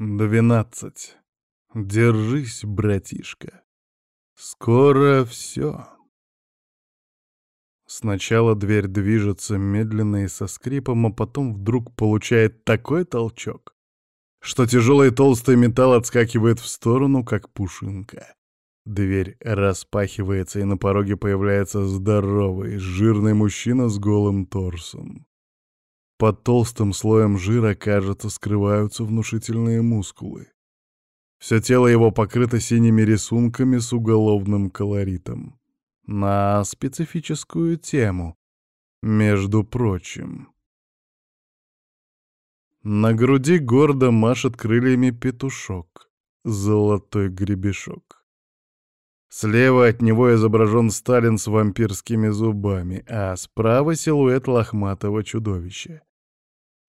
Двенадцать. Держись, братишка. Скоро все. Сначала дверь движется медленно и со скрипом, а потом вдруг получает такой толчок, что тяжелый толстый металл отскакивает в сторону, как пушинка. Дверь распахивается, и на пороге появляется здоровый, жирный мужчина с голым торсом. Под толстым слоем жира, кажется, скрываются внушительные мускулы. Все тело его покрыто синими рисунками с уголовным колоритом. На специфическую тему, между прочим. На груди гордо машет крыльями петушок, золотой гребешок. Слева от него изображен Сталин с вампирскими зубами, а справа силуэт лохматого чудовища.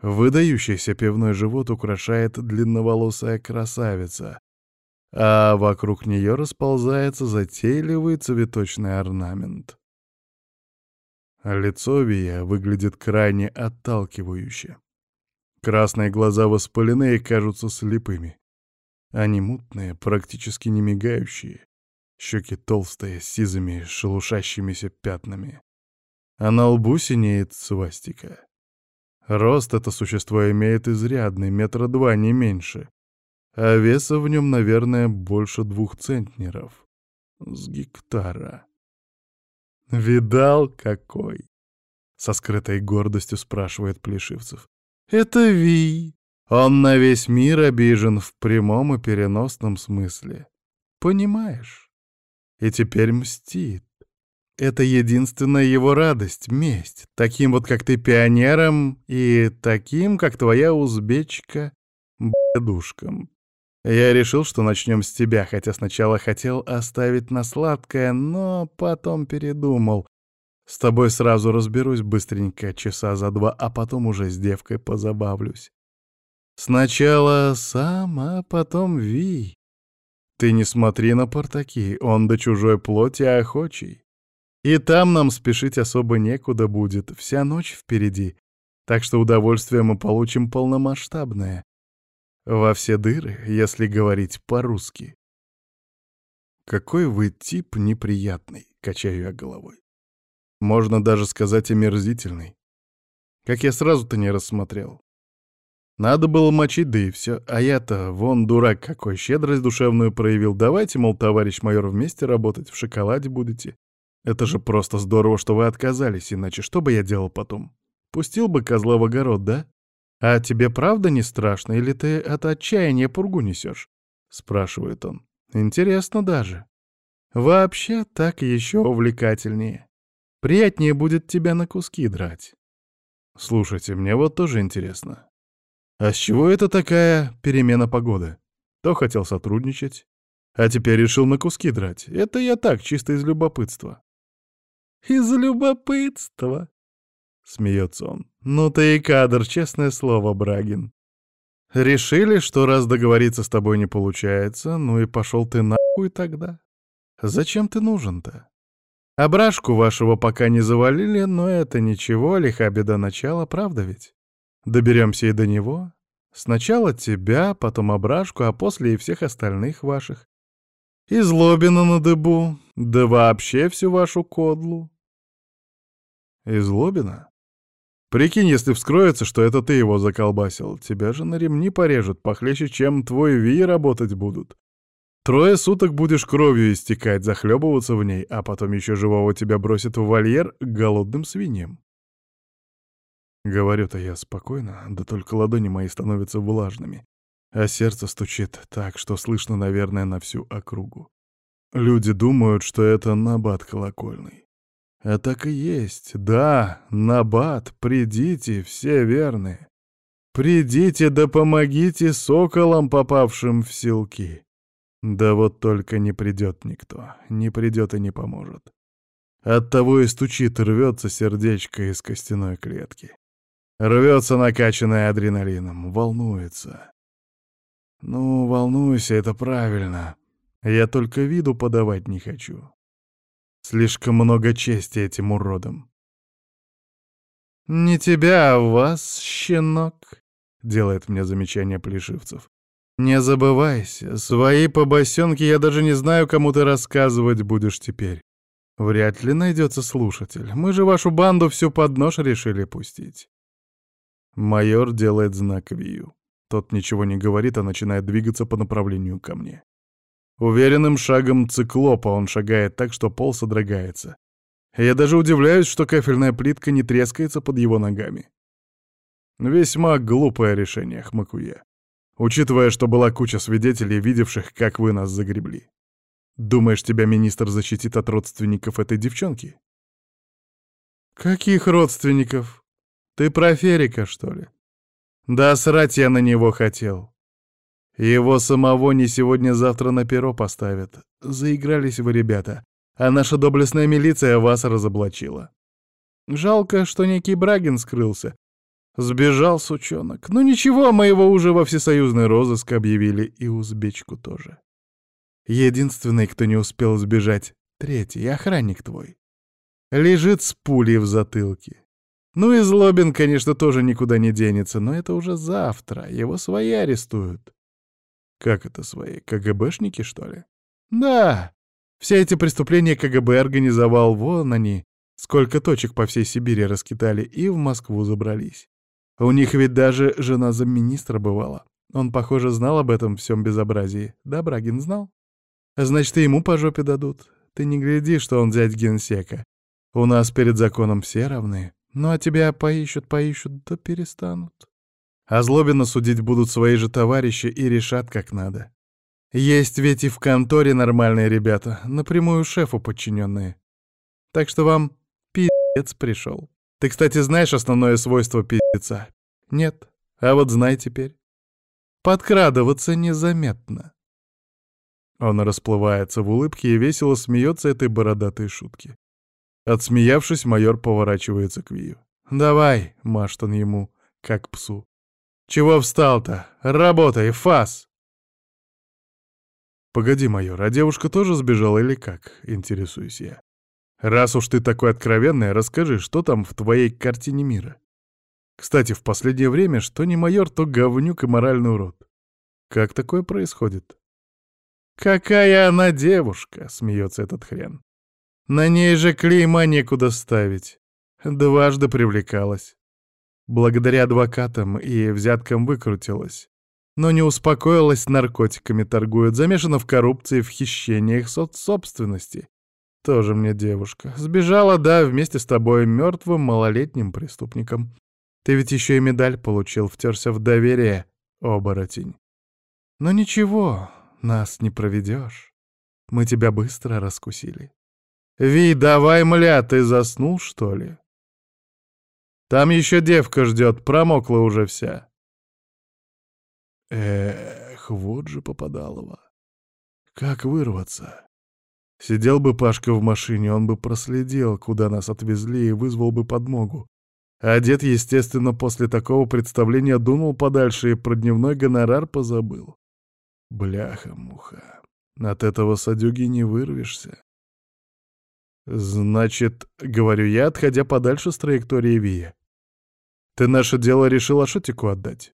Выдающийся пивной живот украшает длинноволосая красавица, а вокруг нее расползается затейливый цветочный орнамент. Лицо Вия выглядит крайне отталкивающе. Красные глаза воспалены и кажутся слепыми. Они мутные, практически не мигающие. Щеки толстые, с сизыми, шелушащимися пятнами. А на лбу синеет свастика. Рост это существо имеет изрядный, метра два, не меньше. А веса в нем, наверное, больше двух центнеров. С гектара. «Видал, какой?» — со скрытой гордостью спрашивает Плешивцев. «Это Ви. Он на весь мир обижен в прямом и переносном смысле. Понимаешь? И теперь мстит. Это единственная его радость, месть. Таким вот, как ты, пионером, и таким, как твоя узбечка, б***душком. Я решил, что начнем с тебя, хотя сначала хотел оставить на сладкое, но потом передумал. С тобой сразу разберусь быстренько, часа за два, а потом уже с девкой позабавлюсь. Сначала сам, а потом Ви. Ты не смотри на портаки, он до чужой плоти охочий. И там нам спешить особо некуда будет, вся ночь впереди. Так что удовольствие мы получим полномасштабное. Во все дыры, если говорить по-русски. Какой вы тип неприятный, качаю я головой. Можно даже сказать омерзительный. Как я сразу-то не рассмотрел. Надо было мочить, да и все. А я-то, вон, дурак какой, щедрость душевную проявил. Давайте, мол, товарищ майор, вместе работать, в шоколаде будете. Это же просто здорово, что вы отказались, иначе что бы я делал потом? Пустил бы козла в огород, да? А тебе правда не страшно, или ты от отчаяния пургу несешь? Спрашивает он. Интересно даже. Вообще так еще увлекательнее. Приятнее будет тебя на куски драть. Слушайте, мне вот тоже интересно. А с чего это такая перемена погоды? То хотел сотрудничать, а теперь решил на куски драть. Это я так, чисто из любопытства. «Из любопытства!» — смеется он. «Ну ты и кадр, честное слово, Брагин. Решили, что раз договориться с тобой не получается, ну и пошел ты нахуй тогда. Зачем ты нужен-то? Ображку вашего пока не завалили, но это ничего, лиха беда начала, правда ведь? Доберемся и до него. Сначала тебя, потом ображку, а после и всех остальных ваших. И Злобина на дыбу, да вообще всю вашу кодлу. Из Лобина? Прикинь, если вскроется, что это ты его заколбасил. Тебя же на ремни порежут, похлеще, чем твой Ви работать будут. Трое суток будешь кровью истекать, захлебываться в ней, а потом еще живого тебя бросят в вольер голодным свиньям. Говорю-то я спокойно, да только ладони мои становятся влажными, а сердце стучит так, что слышно, наверное, на всю округу. Люди думают, что это набат колокольный. А так и есть. Да, Набат, придите, все верные. Придите да помогите соколам, попавшим в селки. Да вот только не придет никто, не придет и не поможет. Оттого и стучит, рвется сердечко из костяной клетки. Рвется накачанное адреналином, волнуется. Ну, волнуйся, это правильно. Я только виду подавать не хочу. Слишком много чести этим уродам. «Не тебя, а вас, щенок», — делает мне замечание Плешивцев. Не забывайся, свои побосенки я даже не знаю, кому ты рассказывать будешь теперь. Вряд ли найдется слушатель. Мы же вашу банду всю под нож решили пустить. Майор делает знак Вию. Тот ничего не говорит, а начинает двигаться по направлению ко мне. Уверенным шагом циклопа он шагает так, что пол содрогается. Я даже удивляюсь, что кафельная плитка не трескается под его ногами. Весьма глупое решение, хмыкаю я учитывая, что была куча свидетелей, видевших, как вы нас загребли. Думаешь, тебя министр защитит от родственников этой девчонки? Каких родственников? Ты про Ферика, что ли? Да срать я на него хотел. Его самого не сегодня-завтра на перо поставят. Заигрались вы, ребята, а наша доблестная милиция вас разоблачила. Жалко, что некий Брагин скрылся, Сбежал сучонок. Ну ничего, мы его уже во всесоюзный розыск объявили, и узбечку тоже. Единственный, кто не успел сбежать, третий, охранник твой. Лежит с пулей в затылке. Ну и Злобин, конечно, тоже никуда не денется, но это уже завтра, его свои арестуют. Как это свои, КГБшники, что ли? Да, все эти преступления КГБ организовал, вон они, сколько точек по всей Сибири раскидали и в Москву забрались. У них ведь даже жена замминистра бывала. Он, похоже, знал об этом всем безобразии. Да, Брагин знал? Значит, и ему по жопе дадут. Ты не гляди, что он дядь генсека. У нас перед законом все равны. Ну а тебя поищут, поищут, да перестанут. А злобенно судить будут свои же товарищи и решат как надо. Есть ведь и в конторе нормальные ребята, напрямую шефу подчиненные. Так что вам пи***ц пришел. Ты, кстати, знаешь основное свойство пиздеца? Нет. А вот знай теперь. Подкрадываться незаметно. Он расплывается в улыбке и весело смеется этой бородатой шутки. Отсмеявшись, майор поворачивается к Вию. «Давай», — машет он ему, как псу. «Чего встал-то? Работай, фас!» «Погоди, майор, а девушка тоже сбежала или как?» — интересуюсь я. Раз уж ты такой откровенный, расскажи, что там в твоей картине мира? Кстати, в последнее время что не майор, то говнюк и моральный урод. Как такое происходит? «Какая она девушка!» — смеется этот хрен. «На ней же клейма некуда ставить. Дважды привлекалась. Благодаря адвокатам и взяткам выкрутилась. Но не успокоилась наркотиками торгует, замешана в коррупции, в хищениях соцсобственности. Тоже мне девушка. Сбежала, да, вместе с тобой, мертвым малолетним преступником. Ты ведь еще и медаль получил, втерся в доверие, оборотень. Но ничего, нас не проведешь. Мы тебя быстро раскусили. Ви, давай, мля, ты заснул, что ли? Там еще девка ждет, промокла уже вся. Эх, вот же попадалово. Как вырваться? Сидел бы Пашка в машине, он бы проследил, куда нас отвезли, и вызвал бы подмогу. А дед, естественно, после такого представления дунул подальше и про дневной гонорар позабыл. Бляха-муха. От этого садюги не вырвешься. Значит, говорю я, отходя подальше с траектории Вия. Ты наше дело решил Ашотику отдать?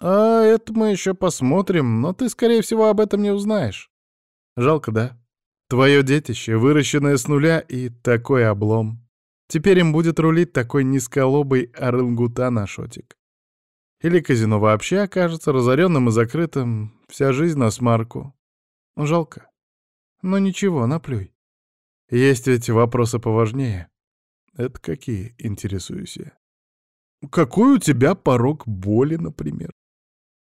А это мы еще посмотрим, но ты, скорее всего, об этом не узнаешь. Жалко, да? Твое детище, выращенное с нуля, и такой облом. Теперь им будет рулить такой низколобый орангутан Ашотик. Или казино вообще окажется разоренным и закрытым, вся жизнь на смарку. Жалко. Но ничего, наплюй. Есть ведь вопросы поважнее. Это какие, интересуюсь я? Какой у тебя порог боли, например?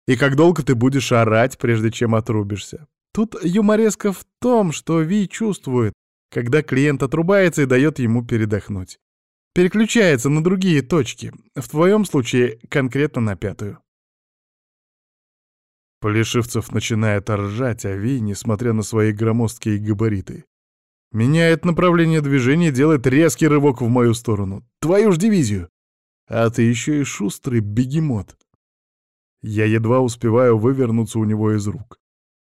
И как долго ты будешь орать, прежде чем отрубишься? Тут юмореска в том, что Ви чувствует, когда клиент отрубается и дает ему передохнуть. Переключается на другие точки, в твоем случае конкретно на пятую. Полишивцев начинает ржать, а Ви, несмотря на свои громоздкие габариты, меняет направление движения делает резкий рывок в мою сторону. Твою ж дивизию! А ты еще и шустрый бегемот. Я едва успеваю вывернуться у него из рук.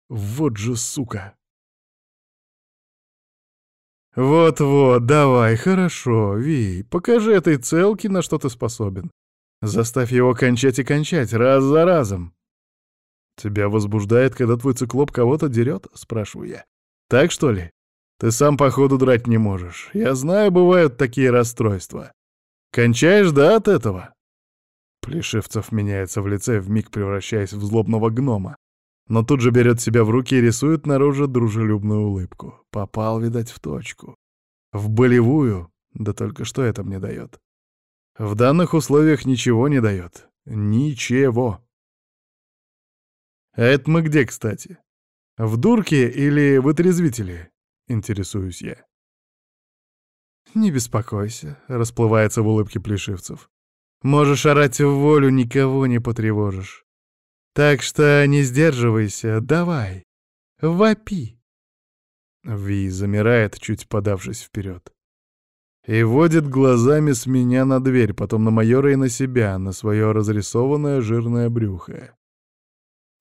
Вот же сука. Вот-вот, давай, хорошо, Ви, покажи этой целке, на что ты способен. Заставь его кончать и кончать, раз за разом. Тебя возбуждает, когда твой циклоп кого-то дерет? Спрашиваю я. Так что ли? Ты сам, походу, драть не можешь. Я знаю, бывают такие расстройства. Кончаешь, да, от этого? Плешивцев меняется в лице, вмиг превращаясь в злобного гнома. Но тут же берет себя в руки и рисует наружу дружелюбную улыбку. Попал, видать, в точку. В болевую, да только что это мне дает? В данных условиях ничего не дает. Ничего. А это мы где, кстати? В дурке или в отрезвителе? Интересуюсь я. «Не беспокойся», — расплывается в улыбке плешивцев. «Можешь орать в волю, никого не потревожишь. Так что не сдерживайся, давай, вопи». Ви замирает, чуть подавшись вперед. И водит глазами с меня на дверь, потом на майора и на себя, на свое разрисованное жирное брюхо.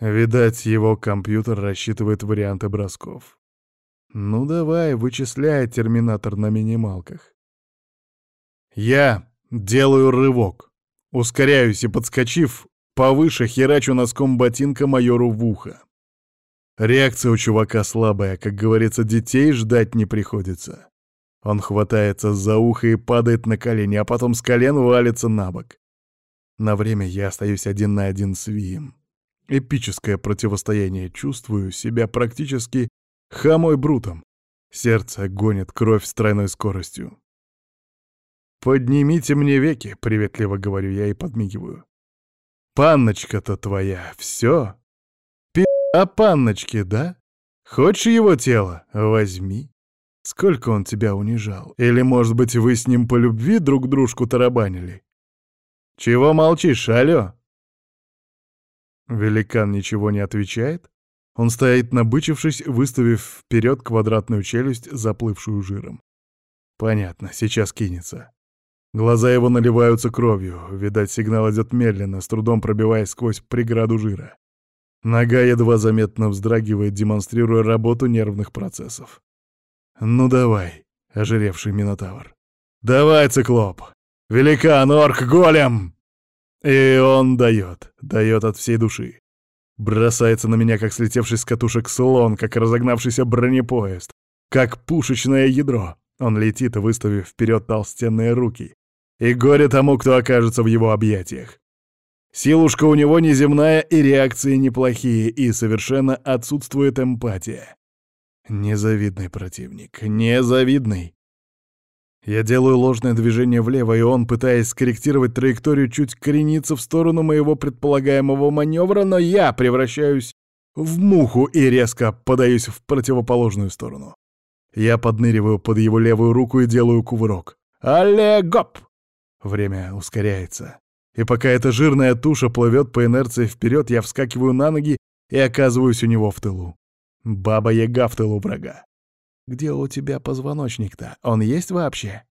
Видать, его компьютер рассчитывает варианты бросков. Ну давай, вычисляй, терминатор на минималках. Я делаю рывок. Ускоряюсь и, подскочив, повыше херачу носком ботинка майору в ухо. Реакция у чувака слабая, как говорится, детей ждать не приходится. Он хватается за ухо и падает на колени, а потом с колен валится на бок. На время я остаюсь один на один с Вием. Эпическое противостояние, чувствую себя практически Хамой брутом. Сердце гонит кровь с тройной скоростью. «Поднимите мне веки», — приветливо говорю я и подмигиваю. «Панночка-то твоя, все? Пи*** о панночке, да? Хочешь его тело? Возьми. Сколько он тебя унижал? Или, может быть, вы с ним по любви друг дружку тарабанили? Чего молчишь, алё?» Великан ничего не отвечает, он стоит набычившись, выставив вперед квадратную челюсть, заплывшую жиром. Понятно, сейчас кинется. Глаза его наливаются кровью, видать, сигнал идет медленно, с трудом пробиваясь сквозь преграду жира. Нога едва заметно вздрагивает, демонстрируя работу нервных процессов. «Ну давай, ожиревший Минотавр. Давай, циклоп! Великан, орк, голем!» И он дает, дает от всей души. Бросается на меня, как слетевший с катушек слон, как разогнавшийся бронепоезд, как пушечное ядро. Он летит, выставив вперед толстенные руки. И горе тому, кто окажется в его объятиях. Силушка у него неземная, и реакции неплохие, и совершенно отсутствует эмпатия. Незавидный противник, незавидный. Я делаю ложное движение влево, и он, пытаясь скорректировать траекторию, чуть коренится в сторону моего предполагаемого маневра, но я превращаюсь в муху и резко подаюсь в противоположную сторону. Я подныриваю под его левую руку и делаю кувырок. «Алле, гоп!» Время ускоряется. И пока эта жирная туша плывет по инерции вперед, я вскакиваю на ноги и оказываюсь у него в тылу. Баба-яга в тылу врага. Где у тебя позвоночник-то? Он есть вообще?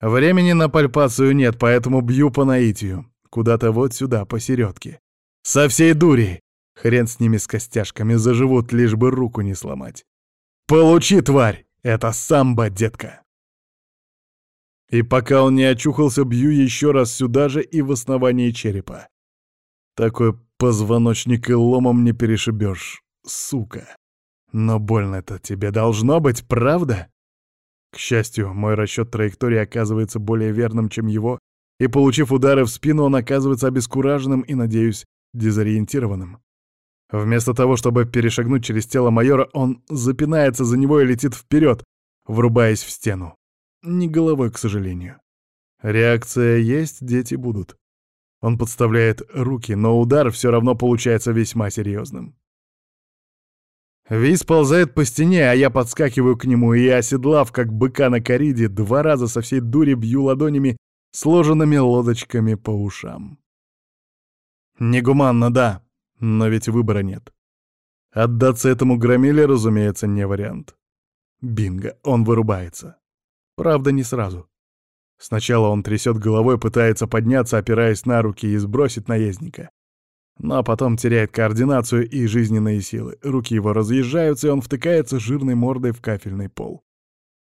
Времени на пальпацию нет, поэтому бью по наитию. Куда-то вот сюда, посередке. Со всей дури! Хрен с ними с костяшками, заживут, лишь бы руку не сломать. Получи, тварь! Это самбо, детка! И пока он не очухался, бью еще раз сюда же и в основании черепа. Такой позвоночник и ломом не перешибешь, сука. Но больно-то тебе должно быть, правда? К счастью, мой расчет траектории оказывается более верным, чем его, и, получив удары в спину, он оказывается обескураженным и, надеюсь, дезориентированным. Вместо того, чтобы перешагнуть через тело майора, он запинается за него и летит вперед, врубаясь в стену. Не головой, к сожалению. Реакция есть, дети будут. Он подставляет руки, но удар все равно получается весьма серьезным. Ви сползает по стене, а я подскакиваю к нему и, оседлав, как быка на кориде, два раза со всей дури бью ладонями, сложенными лодочками по ушам. Негуманно, да, но ведь выбора нет. Отдаться этому громиле, разумеется, не вариант. Бинго, он вырубается. Правда, не сразу. Сначала он трясет головой, пытается подняться, опираясь на руки, и сбросить наездника. Но потом теряет координацию и жизненные силы. Руки его разъезжаются, и он втыкается жирной мордой в кафельный пол.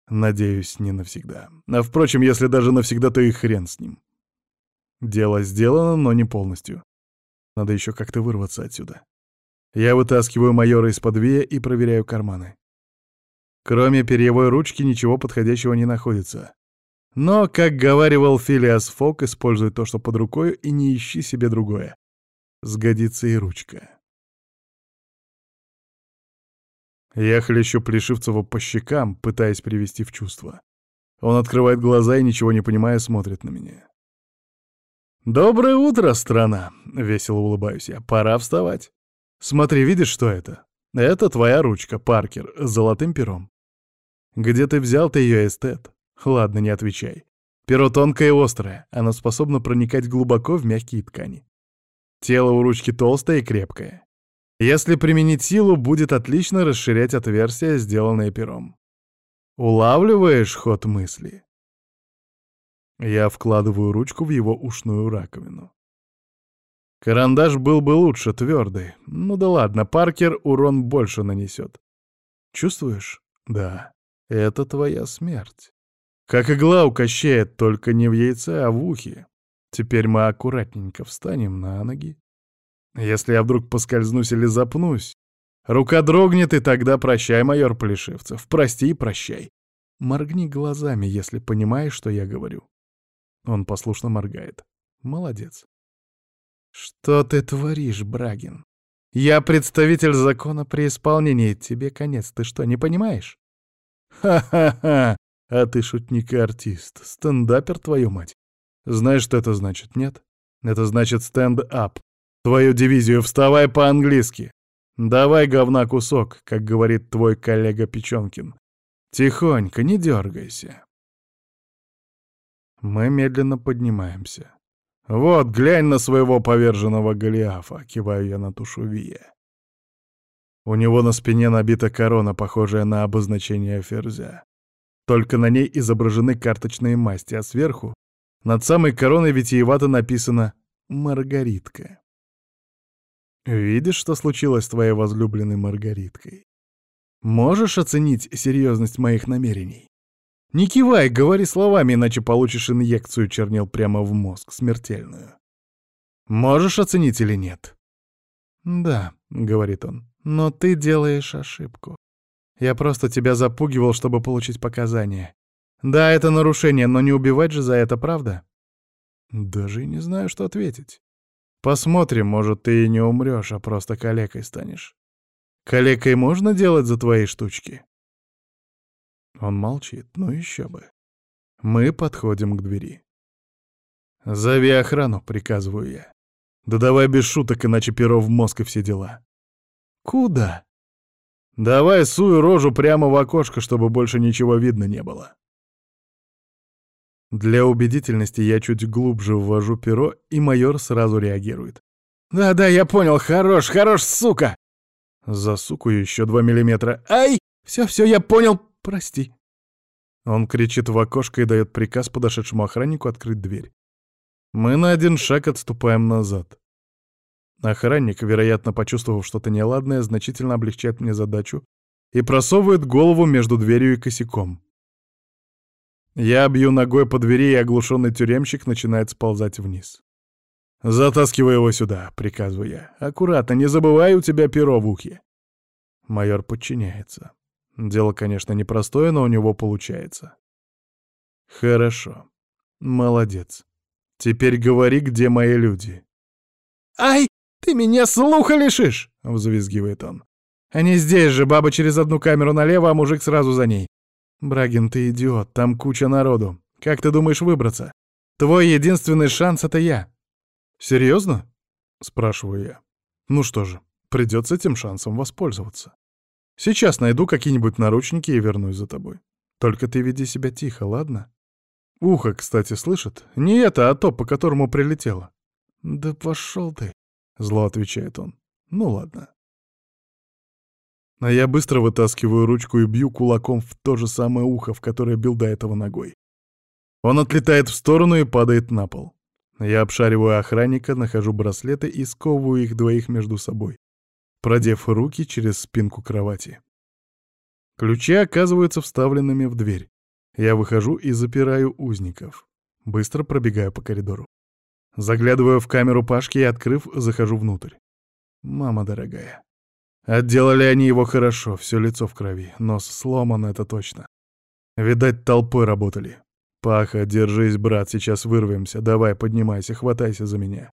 Надеюсь, не навсегда. А впрочем, если даже навсегда, то и хрен с ним. Дело сделано, но не полностью. Надо еще как-то вырваться отсюда. Я вытаскиваю майора из-под вея и проверяю карманы. Кроме перьевой ручки ничего подходящего не находится. Но, как говаривал Филиас Фок, используй то, что под рукой, и не ищи себе другое. Сгодится и ручка. Я хлещу Плешивцева по щекам, пытаясь привести в чувство. Он открывает глаза и, ничего не понимая, смотрит на меня. «Доброе утро, страна!» — весело улыбаюсь я. «Пора вставать. Смотри, видишь, что это? Это твоя ручка, Паркер, с золотым пером. Где ты взял-то ее, эстет? Ладно, не отвечай. Перо тонкое и острое, оно способно проникать глубоко в мягкие ткани. Тело у ручки толстое и крепкое. Если применить силу, будет отлично расширять отверстие, сделанное пером. Улавливаешь ход мысли? Я вкладываю ручку в его ушную раковину. Карандаш был бы лучше, твердый. Ну да ладно, Паркер урон больше нанесет. Чувствуешь? Да. Это твоя смерть. Как игла у Кощея, только не в яйце, а в ухе. Теперь мы аккуратненько встанем на ноги. Если я вдруг поскользнусь или запнусь, рука дрогнет, и тогда прощай, майор Плешивцев, прости и прощай. Моргни глазами, если понимаешь, что я говорю. Он послушно моргает. Молодец. Что ты творишь, Брагин? Я представитель закона при исполнении, тебе конец, ты что, не понимаешь? Ха-ха-ха, а ты шутник и артист, стендапер, твою мать. Знаешь, что это значит, нет? Это значит стенд-ап, Твою дивизию вставай по-английски. Давай, говна, кусок, как говорит твой коллега Печенкин. Тихонько, не дергайся. Мы медленно поднимаемся. Вот, глянь на своего поверженного Голиафа, киваю я на тушу Вия. У него на спине набита корона, похожая на обозначение ферзя. Только на ней изображены карточные масти, а сверху, над самой короной витиевато написано «Маргаритка». Видишь, что случилось с твоей возлюбленной Маргариткой? Можешь оценить серьезность моих намерений? Не кивай, говори словами, иначе получишь инъекцию чернил прямо в мозг, смертельную. Можешь оценить или нет? Да, говорит он, но ты делаешь ошибку. Я просто тебя запугивал, чтобы получить показания. Да, это нарушение, но не убивать же за это, правда? Даже и не знаю, что ответить. Посмотрим, может, ты и не умрешь, а просто калекой станешь. Калекой можно делать за твои штучки?» Он молчит, ну еще бы. Мы подходим к двери. «Зови охрану», — приказываю я. «Да давай без шуток, иначе перо в мозг и все дела». «Куда?» «Давай сую рожу прямо в окошко, чтобы больше ничего видно не было». Для убедительности я чуть глубже ввожу перо, и майор сразу реагирует. «Да-да, я понял, хорош, хорош, сука!» За суку еще два миллиметра. «Ай! Все-все, я понял, прости!» Он кричит в окошко и дает приказ подошедшему охраннику открыть дверь. Мы на один шаг отступаем назад. Охранник, вероятно, почувствовав что-то неладное, значительно облегчает мне задачу и просовывает голову между дверью и косяком. Я бью ногой по двери, и оглушенный тюремщик начинает сползать вниз. «Затаскивай его сюда», — приказываю я. «Аккуратно, не забывай, у тебя перо в ухе». Майор подчиняется. Дело, конечно, непростое, но у него получается. «Хорошо. Молодец. Теперь говори, где мои люди». «Ай, ты меня слуха лишишь!» — взвизгивает он. «Они здесь же, баба через одну камеру налево, а мужик сразу за ней. «Брагин, ты идиот, там куча народу. Как ты думаешь выбраться? Твой единственный шанс — это я». «Серьезно?» — спрашиваю я. «Ну что же, придется этим шансом воспользоваться. Сейчас найду какие-нибудь наручники и вернусь за тобой. Только ты веди себя тихо, ладно?» Ухо, кстати, слышит? Не это, а то, по которому прилетело. «Да пошел ты!» — зло отвечает он. «Ну ладно». А я быстро вытаскиваю ручку и бью кулаком в то же самое ухо, в которое бил до этого ногой. Он отлетает в сторону и падает на пол. Я обшариваю охранника, нахожу браслеты и сковываю их двоих между собой, продев руки через спинку кровати. Ключи оказываются вставленными в дверь. Я выхожу и запираю узников. Быстро пробегаю по коридору. Заглядываю в камеру Пашки и, открыв, захожу внутрь. Мама дорогая. Отделали они его хорошо, все лицо в крови, нос сломан, это точно. Видать, толпой работали. Паха, держись, брат, сейчас вырвемся, давай, поднимайся, хватайся за меня.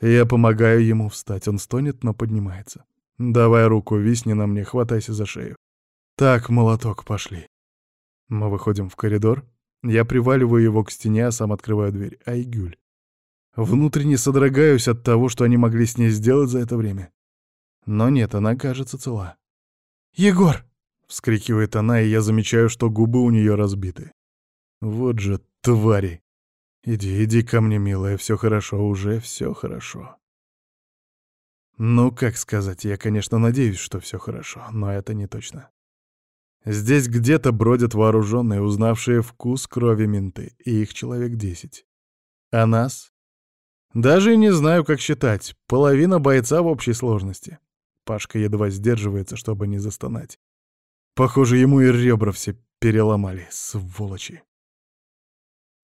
Я помогаю ему встать, он стонет, но поднимается. Давай руку, висни на мне, хватайся за шею. Так, молоток, пошли. Мы выходим в коридор. Я приваливаю его к стене, а сам открываю дверь. Айгюль. Внутренне содрогаюсь от того, что они могли с ней сделать за это время. Но нет, она кажется цела. «Егор!» — вскрикивает она, и я замечаю, что губы у нее разбиты. Вот же твари! Иди, иди ко мне, милая, все хорошо, уже все хорошо. Ну, как сказать, я, конечно, надеюсь, что все хорошо, но это не точно. Здесь где-то бродят вооруженные, узнавшие вкус крови менты, и их человек десять. А нас? Даже не знаю, как считать. Половина бойца в общей сложности. Пашка едва сдерживается, чтобы не застонать. Похоже, ему и ребра все переломали, сволочи.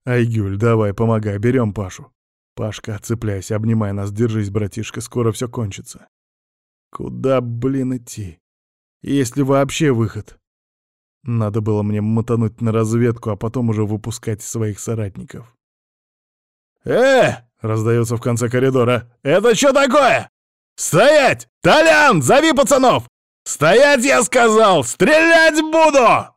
Айгюль, давай, помогай, берем Пашу. Пашка, цепляйся, обнимай нас, держись, братишка, скоро все кончится. Куда, блин, идти? Есть ли вообще выход? Надо было мне мотануть на разведку, а потом уже выпускать своих соратников. «Э!» — раздается в конце коридора. «Это что такое? «Стоять! Толян, зови пацанов! Стоять, я сказал! Стрелять буду!»